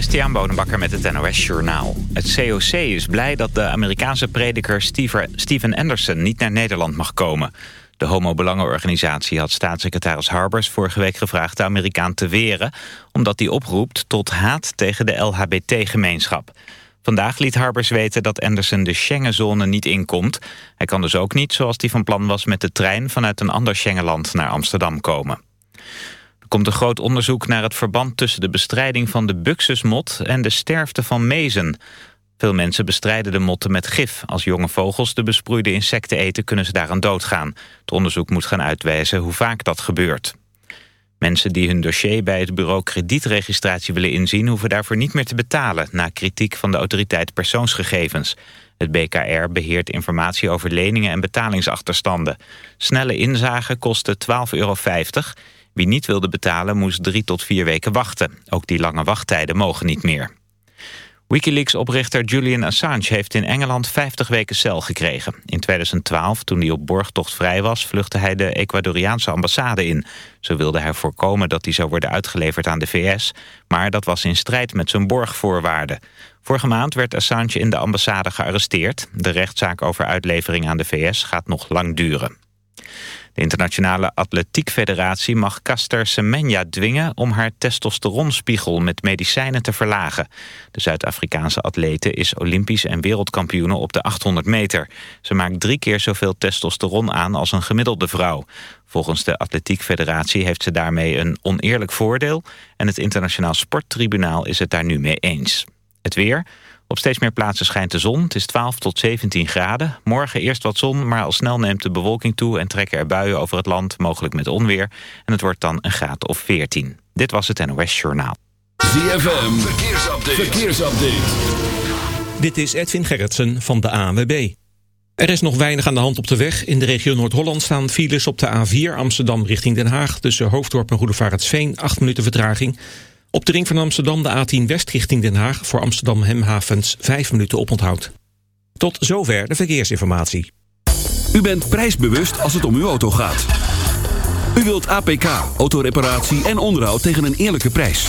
Christian Bonenbakker met het NOS Journaal. Het COC is blij dat de Amerikaanse prediker Steven Anderson niet naar Nederland mag komen. De homo-belangenorganisatie had staatssecretaris Harbers vorige week gevraagd de Amerikaan te weren... omdat hij oproept tot haat tegen de LHBT-gemeenschap. Vandaag liet Harbers weten dat Anderson de Schengenzone niet inkomt. Hij kan dus ook niet, zoals hij van plan was, met de trein vanuit een ander Schengenland naar Amsterdam komen komt een groot onderzoek naar het verband tussen de bestrijding van de buxusmot en de sterfte van mezen. Veel mensen bestrijden de motten met gif. Als jonge vogels de besproeide insecten eten, kunnen ze daaraan doodgaan. Het onderzoek moet gaan uitwijzen hoe vaak dat gebeurt. Mensen die hun dossier bij het bureau kredietregistratie willen inzien... hoeven daarvoor niet meer te betalen... na kritiek van de autoriteit persoonsgegevens. Het BKR beheert informatie over leningen en betalingsachterstanden. Snelle inzage kostte 12,50 euro. Wie niet wilde betalen moest drie tot vier weken wachten. Ook die lange wachttijden mogen niet meer. Wikileaks-oprichter Julian Assange heeft in Engeland 50 weken cel gekregen. In 2012, toen hij op borgtocht vrij was, vluchtte hij de Ecuadoriaanse ambassade in. Zo wilde hij voorkomen dat hij zou worden uitgeleverd aan de VS, maar dat was in strijd met zijn borgvoorwaarden. Vorige maand werd Assange in de ambassade gearresteerd. De rechtszaak over uitlevering aan de VS gaat nog lang duren. De Internationale Atletiek Federatie mag Caster Semenya dwingen om haar testosteronspiegel met medicijnen te verlagen. De Zuid-Afrikaanse atlete is olympisch en wereldkampioene op de 800 meter. Ze maakt drie keer zoveel testosteron aan als een gemiddelde vrouw. Volgens de Atletiek Federatie heeft ze daarmee een oneerlijk voordeel... en het Internationaal Sporttribunaal is het daar nu mee eens. Het weer... Op steeds meer plaatsen schijnt de zon. Het is 12 tot 17 graden. Morgen eerst wat zon, maar al snel neemt de bewolking toe... en trekken er buien over het land, mogelijk met onweer. En het wordt dan een graad of 14. Dit was het NOS Journaal. ZFM, verkeersupdate. verkeersupdate. Dit is Edwin Gerritsen van de ANWB. Er is nog weinig aan de hand op de weg. In de regio Noord-Holland staan files op de A4 Amsterdam richting Den Haag... tussen Hoofddorp en Goedevaartsveen, 8 minuten vertraging... Op de ring van Amsterdam de A10 West richting Den Haag... voor Amsterdam Hemhavens 5 minuten oponthoud. Tot zover de verkeersinformatie. U bent prijsbewust als het om uw auto gaat. U wilt APK, autoreparatie en onderhoud tegen een eerlijke prijs.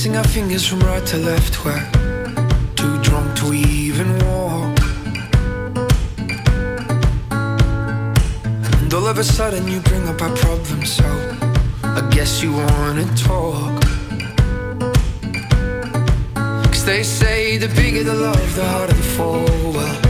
Tracing our fingers from right to left, we're too drunk to even walk. And all of a sudden, you bring up our problem, so I guess you wanna talk. Cause they say the bigger the love, the harder the fall. Well,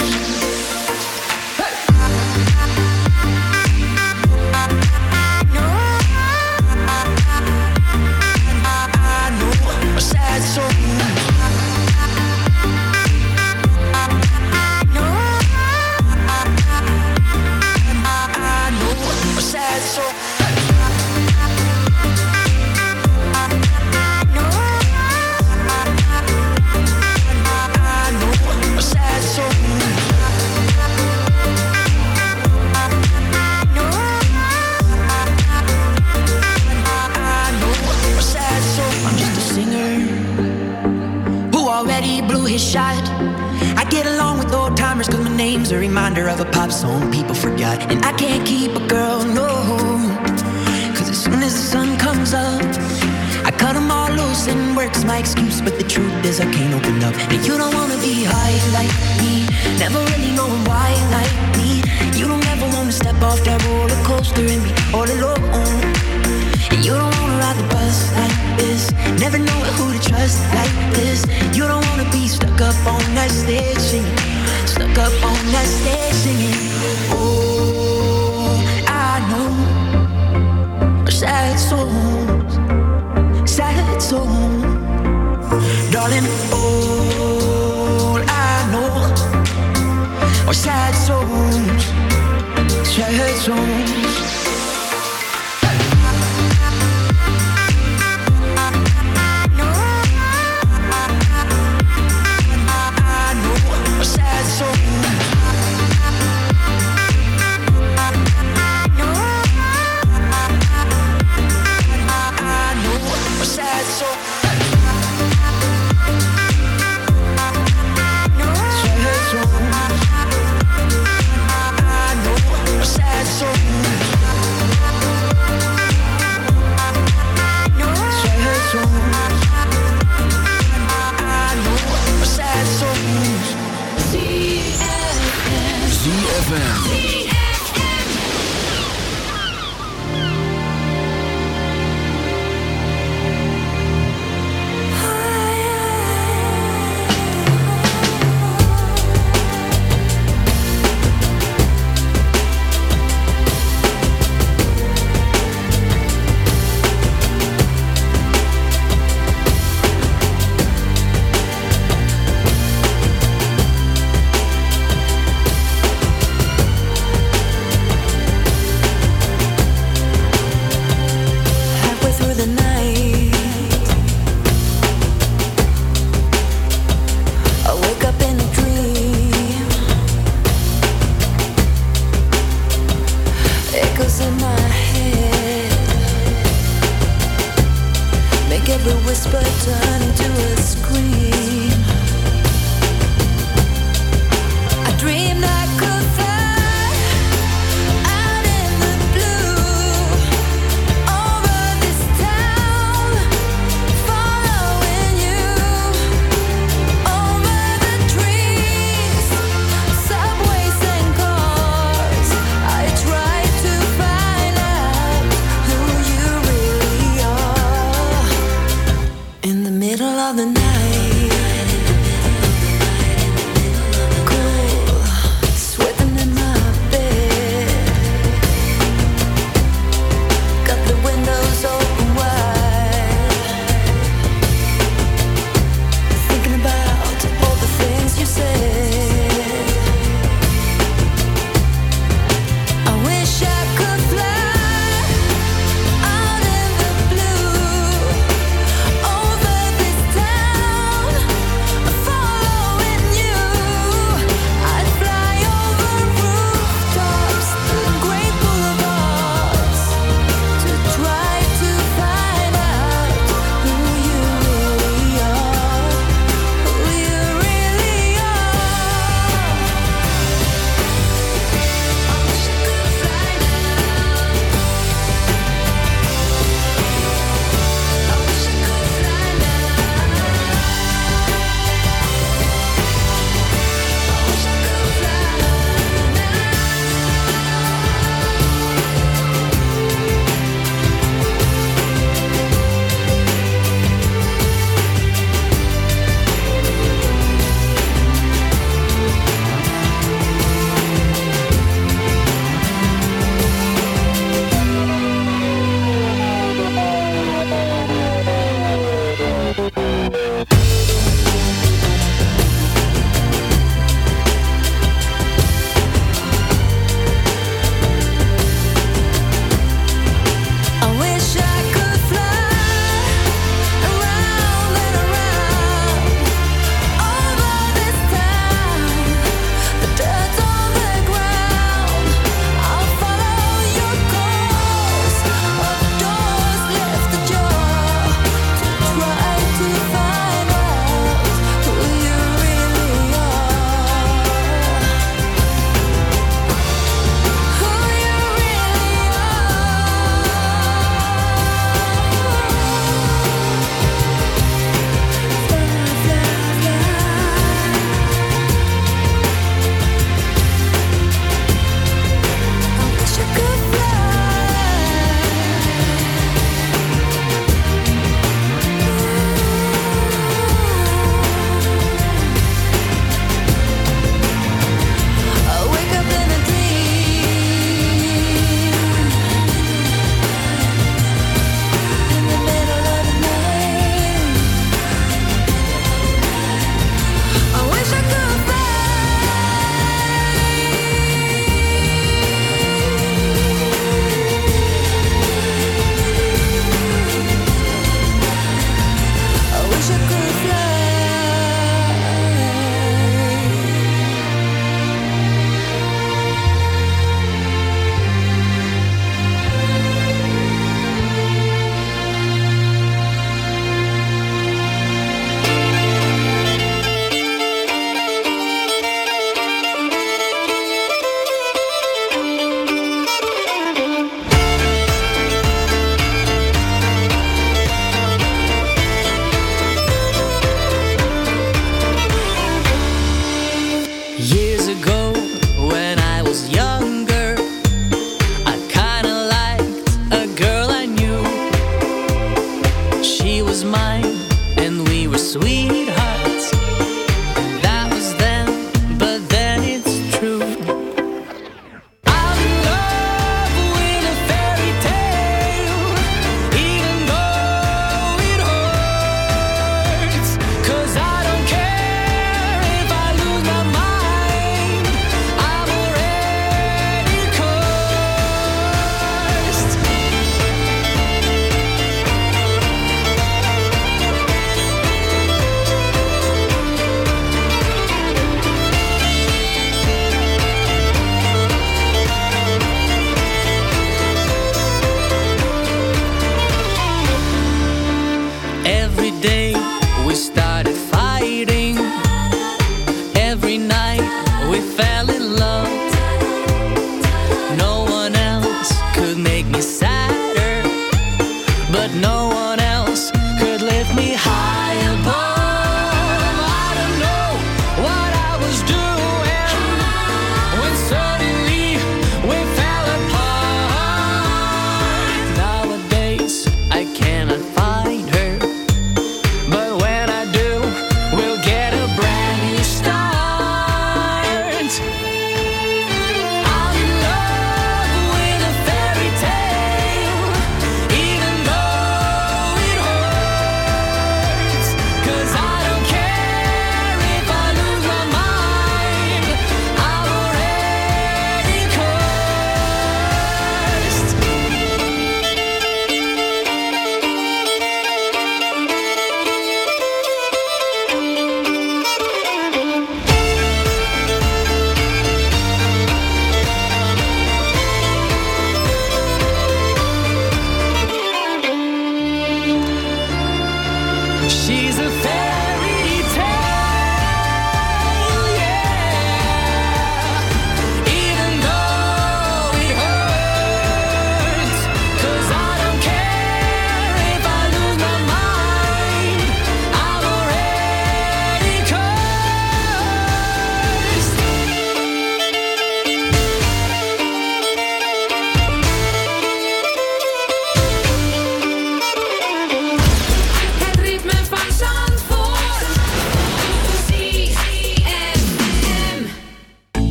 Man.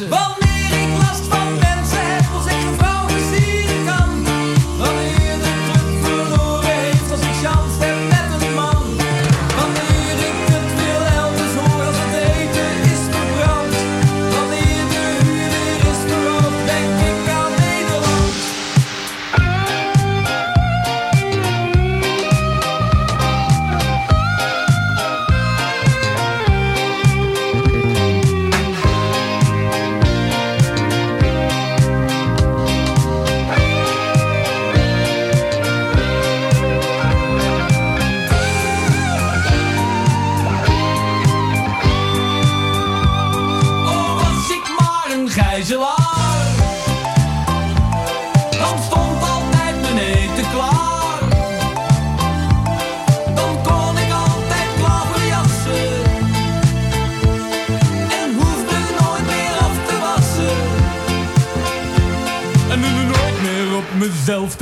mensen. Wanneer ik last van mensen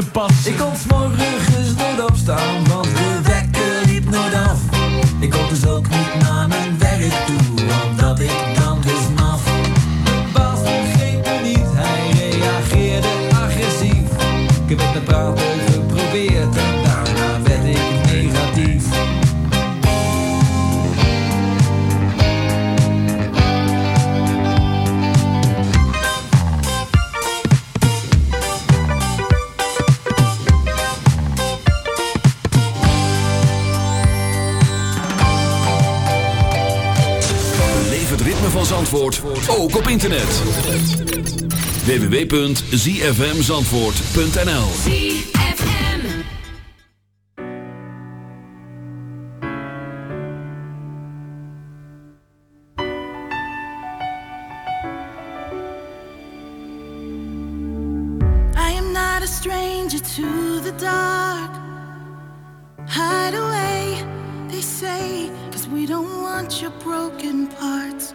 te. Ik kon s'morgens nooit opstaan, want de wekker liep nooit af. Ik kon dus ook niet naar mijn werk toe. ook op internet. www.zfmzandvoort.nl I am not a stranger to the dark. Hide away, they say Cause we don't want your broken parts.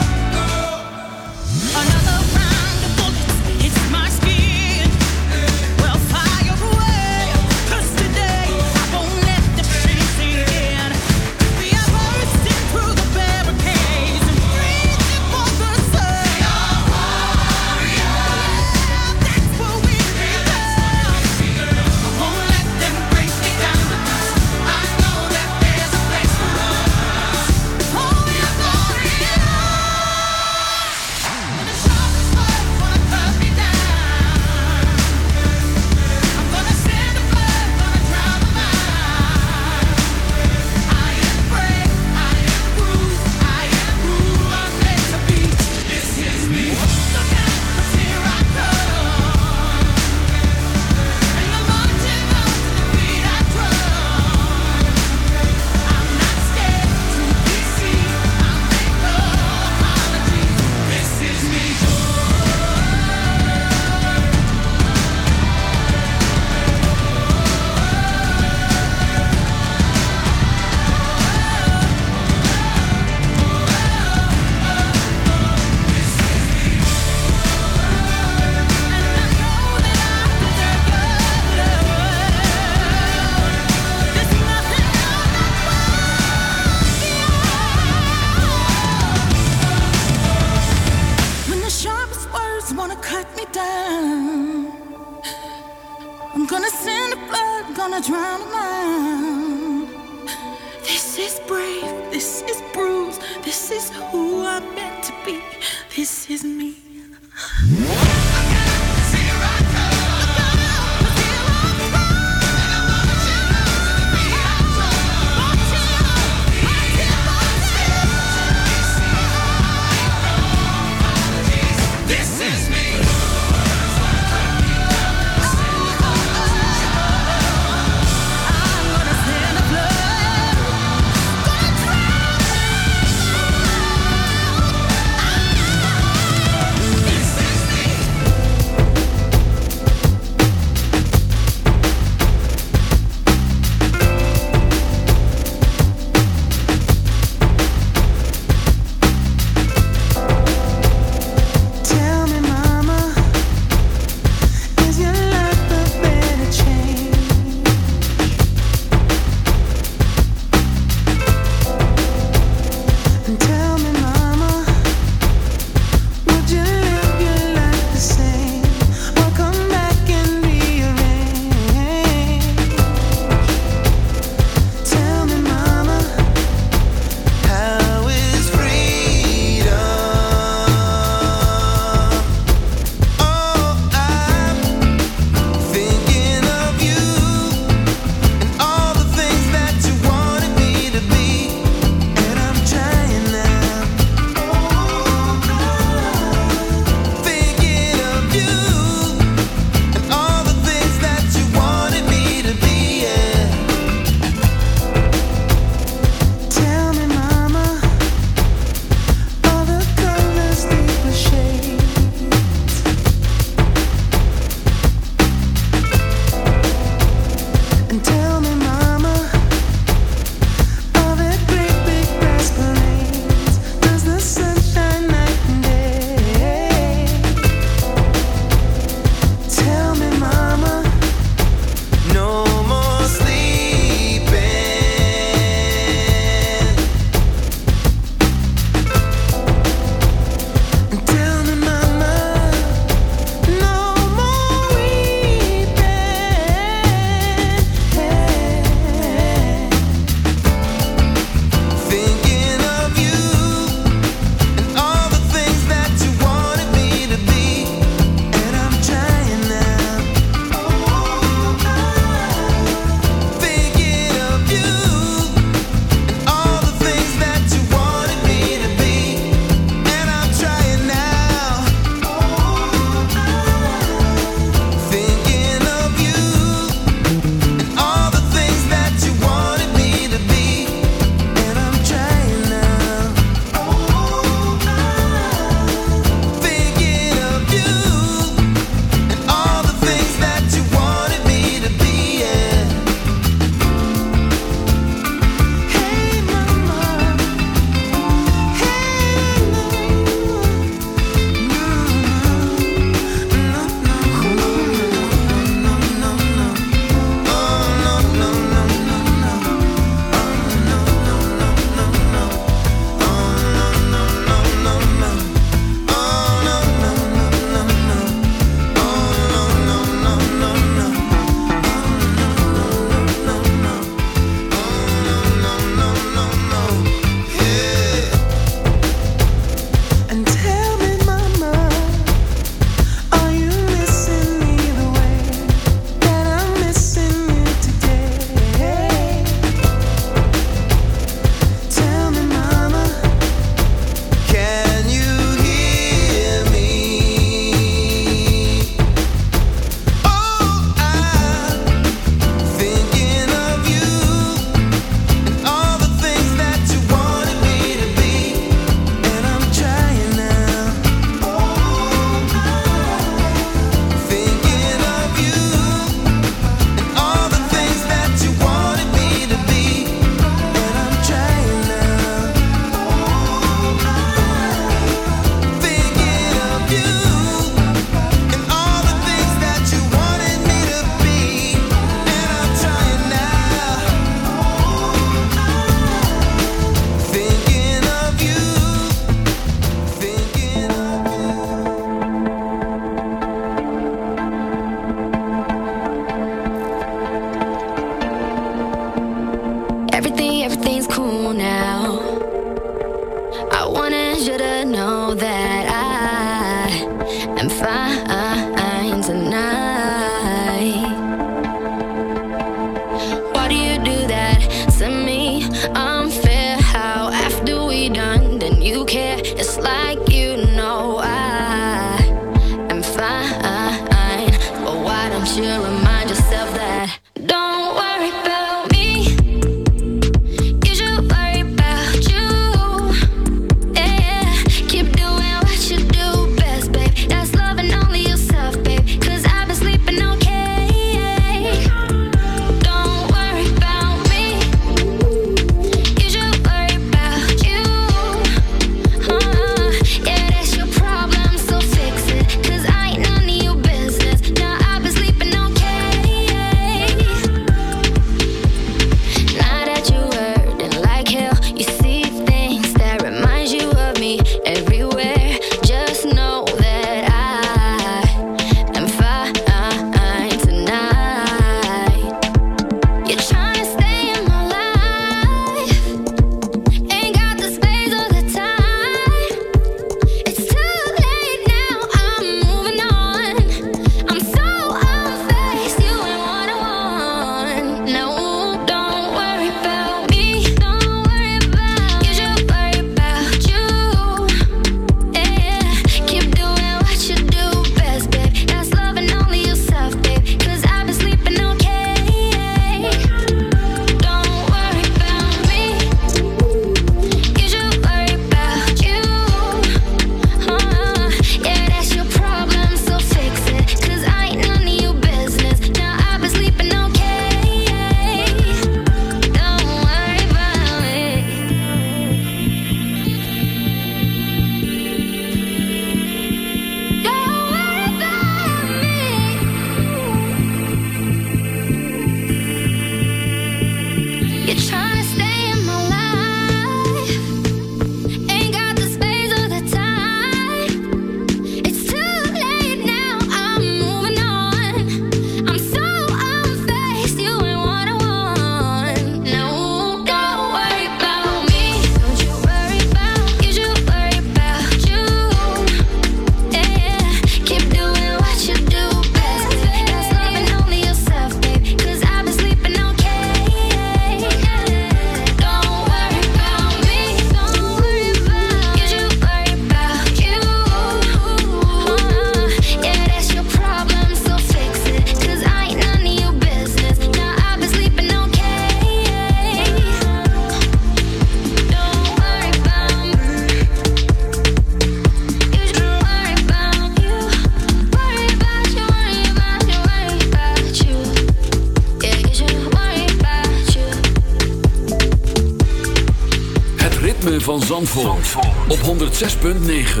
van Zandvoort, Zandvoort. op 106.9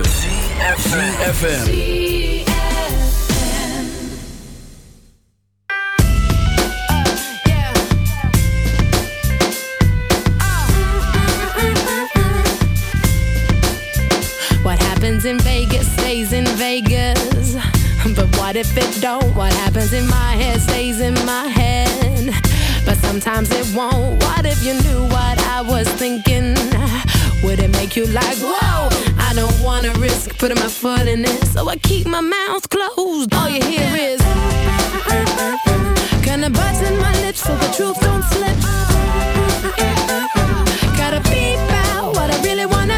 What happens in Vegas stays in Vegas But what if it don't? What happens in my head stays in my head But sometimes it won't What if you knew what I was thinking? Would it make you like, whoa? I don't wanna risk putting my foot in it, so I keep my mouth closed. All you hear is, kinda buzzing my lips so the truth don't slip. Gotta beep out what I really wanna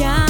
Yeah.